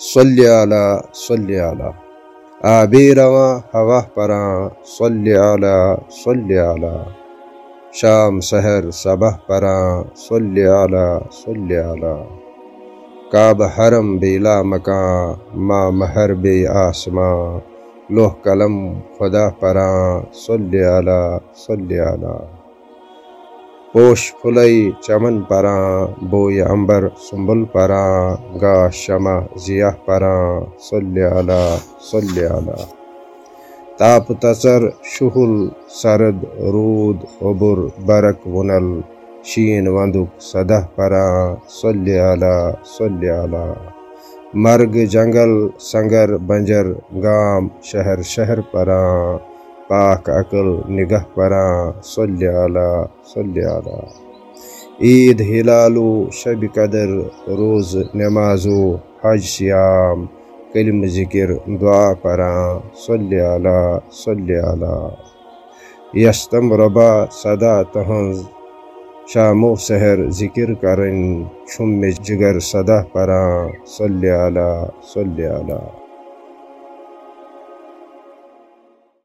صلی علی صلی علی۔ آبی رواں ہوا پراں، صلی علی صلی علی۔ شام، سحر صبح پراں، صلی علی صلی علی۔ کعب حرم بیلا مکان ماں مہر بے آسماں۔ لوہ قلم خدا پراں، صلی علی صلی علی۔ پوش پھلئی چمن پراں بوئی امبر سنبل پراں گا شمع ضیا پراں صلی علی صلی علی۔ تاپ تثر شہل سرد، رود عبر برق، ونل، شین وندک صدہ پراں صلی علی صلی علی۔ مرگ، جنگل، سنگر، بنجر، گام، شہر شہر پراں پاک عقل نگہ پراں صلی علی صلی علی عید ہلالو شب قدر روز نمازو حج سیام کلم ذکر دعا پراں صلی علی صلی علی یستم ربا صدا تہنز شامو سحر ذکر کرن چھم جگر صدا پراں صلی علی صلی علی